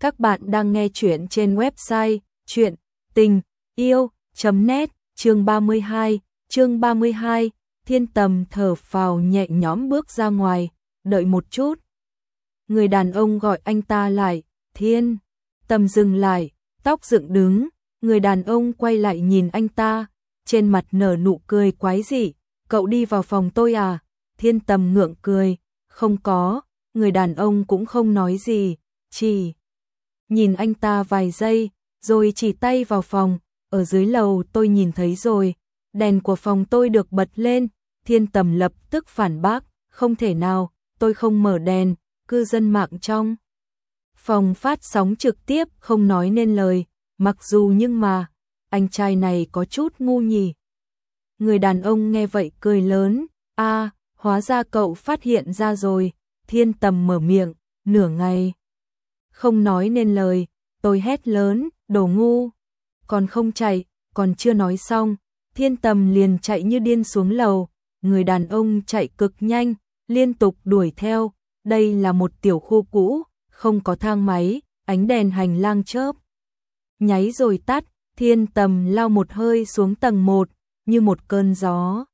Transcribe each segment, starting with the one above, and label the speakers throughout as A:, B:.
A: Các bạn đang nghe chuyện trên website chuyện tình yêu.net chương 32, chương 32, thiên tầm thở phào nhẹ nhõm bước ra ngoài, đợi một chút. Người đàn ông gọi anh ta lại, thiên, tầm dừng lại, tóc dựng đứng, người đàn ông quay lại nhìn anh ta, trên mặt nở nụ cười quái dị, cậu đi vào phòng tôi à, thiên tầm ngượng cười, không có, người đàn ông cũng không nói gì, chỉ nhìn anh ta vài giây, rồi chỉ tay vào phòng, ở dưới lầu tôi nhìn thấy rồi, đèn của phòng tôi được bật lên, thiên tầm lập tức phản bác, không thể nào, tôi không mở đèn, cư dân mạng trong. Phòng phát sóng trực tiếp không nói nên lời, mặc dù nhưng mà, anh trai này có chút ngu nhỉ. Người đàn ông nghe vậy cười lớn, a hóa ra cậu phát hiện ra rồi, thiên tầm mở miệng, nửa ngày. Không nói nên lời, tôi hét lớn, đồ ngu, còn không chạy, còn chưa nói xong, thiên tầm liền chạy như điên xuống lầu, người đàn ông chạy cực nhanh, liên tục đuổi theo, đây là một tiểu khu cũ, không có thang máy, ánh đèn hành lang chớp. Nháy rồi tắt, thiên tầm lao một hơi xuống tầng 1, như một cơn gió.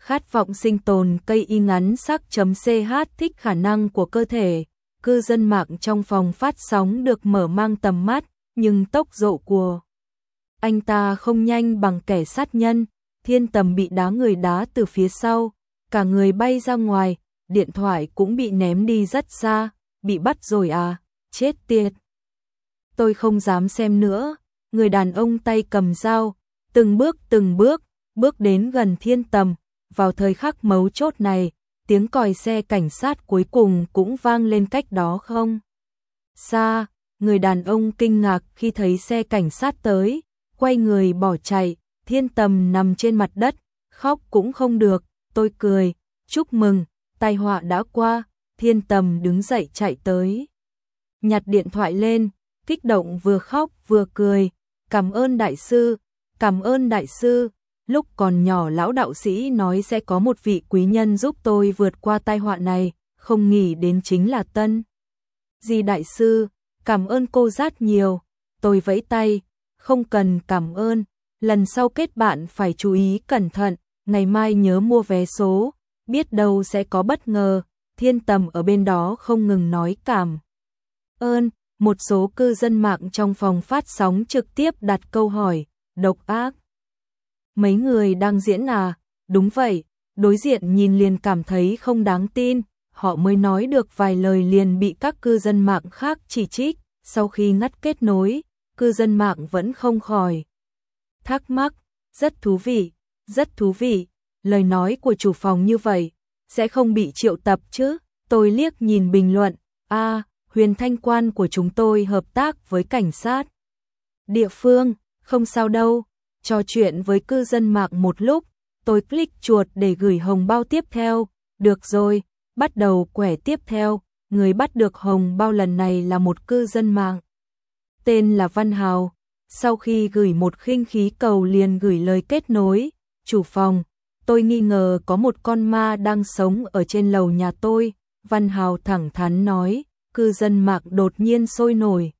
A: Khát vọng sinh tồn cây y ngắn sắc chấm ch thích khả năng của cơ thể, cư dân mạng trong phòng phát sóng được mở mang tầm mắt, nhưng tốc độ của anh ta không nhanh bằng kẻ sát nhân, thiên tầm bị đá người đá từ phía sau, cả người bay ra ngoài, điện thoại cũng bị ném đi rất xa, bị bắt rồi à, chết tiệt. Tôi không dám xem nữa, người đàn ông tay cầm dao, từng bước từng bước, bước đến gần thiên tầm, vào thời khắc mấu chốt này, tiếng còi xe cảnh sát cuối cùng cũng vang lên cách đó không. Xa, người đàn ông kinh ngạc khi thấy xe cảnh sát tới, quay người bỏ chạy, thiên tầm nằm trên mặt đất, khóc cũng không được, tôi cười, chúc mừng, tai họa đã qua, thiên tầm đứng dậy chạy tới. Nhặt điện thoại lên, kích động vừa khóc vừa cười, cảm ơn đại sư, cảm ơn đại sư, lúc còn nhỏ lão đạo sĩ nói sẽ có một vị quý nhân giúp tôi vượt qua tai họa này, không nghĩ đến chính là tân. Di đại sư, cảm ơn cô rất nhiều, tôi vẫy tay, không cần cảm ơn, lần sau kết bạn phải chú ý cẩn thận, ngày mai nhớ mua vé số, biết đâu sẽ có bất ngờ, thiên tầm ở bên đó không ngừng nói cảm. Ơn, một số cư dân mạng trong phòng phát sóng trực tiếp đặt câu hỏi, độc ác. Mấy người đang diễn à? Đúng vậy, đối diện nhìn liền cảm thấy không đáng tin, họ mới nói được vài lời liền bị các cư dân mạng khác chỉ trích, sau khi ngắt kết nối, cư dân mạng vẫn không khỏi. Thắc mắc, rất thú vị, rất thú vị, lời nói của chủ phòng như vậy, sẽ không bị triệu tập chứ, tôi liếc nhìn bình luận, a huyền thanh quan của chúng tôi hợp tác với cảnh sát. Địa phương, không sao đâu, trò chuyện với cư dân mạng một lúc, tôi click chuột để gửi hồng bao tiếp theo, được rồi, bắt đầu quẻ tiếp theo, người bắt được hồng bao lần này là một cư dân mạng. Tên là Văn Hào, sau khi gửi một khinh khí cầu liền gửi lời kết nối, chủ phòng, tôi nghi ngờ có một con ma đang sống ở trên lầu nhà tôi, Văn Hào thẳng thắn nói, cư dân mạng đột nhiên sôi nổi.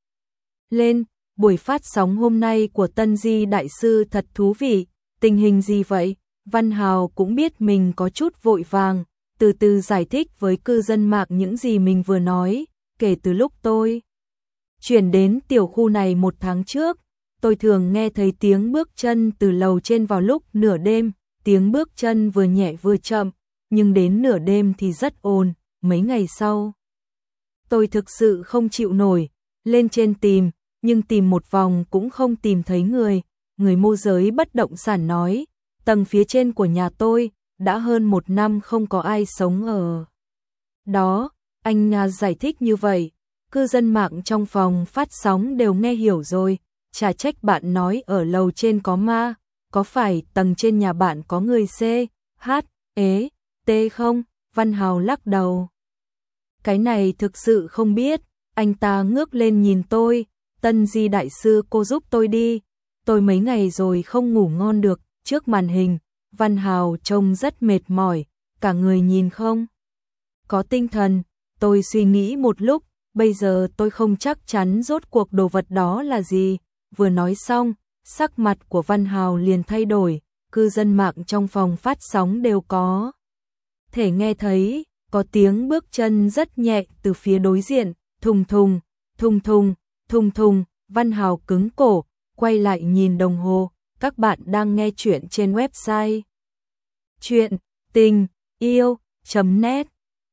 A: Lên, buổi phát sóng hôm nay của Tân Di Đại Sư thật thú vị, tình hình gì vậy? Văn Hào cũng biết mình có chút vội vàng, từ từ giải thích với cư dân mạng những gì mình vừa nói, kể từ lúc tôi chuyển đến tiểu khu này một tháng trước, tôi thường nghe thấy tiếng bước chân từ lầu trên vào lúc nửa đêm, tiếng bước chân vừa nhẹ vừa chậm, nhưng đến nửa đêm thì rất ồn, mấy ngày sau. Tôi thực sự không chịu nổi, lên trên tìm, nhưng tìm một vòng cũng không tìm thấy người. Người môi giới bất động sản nói, tầng phía trên của nhà tôi, đã hơn một năm không có ai sống ở. Đó, anh Nga giải thích như vậy, cư dân mạng trong phòng phát sóng đều nghe hiểu rồi, chả trách bạn nói ở lầu trên có ma, có phải tầng trên nhà bạn có người C, H, ế, T không? Văn Hào lắc đầu. Cái này thực sự không biết, anh ta ngước lên nhìn tôi, Tân Di Đại Sư cô giúp tôi đi, tôi mấy ngày rồi không ngủ ngon được, trước màn hình, Văn Hào trông rất mệt mỏi, cả người nhìn không. Có tinh thần, tôi suy nghĩ một lúc, bây giờ tôi không chắc chắn rốt cuộc đồ vật đó là gì. Vừa nói xong, sắc mặt của Văn Hào liền thay đổi, cư dân mạng trong phòng phát sóng đều có. Thể nghe thấy, có tiếng bước chân rất nhẹ từ phía đối diện, thùng thùng, thùng thùng, thùng thùng, Văn Hào cứng cổ, quay lại nhìn đồng hồ, các bạn đang nghe chuyện trên website chuyện tình yêu.net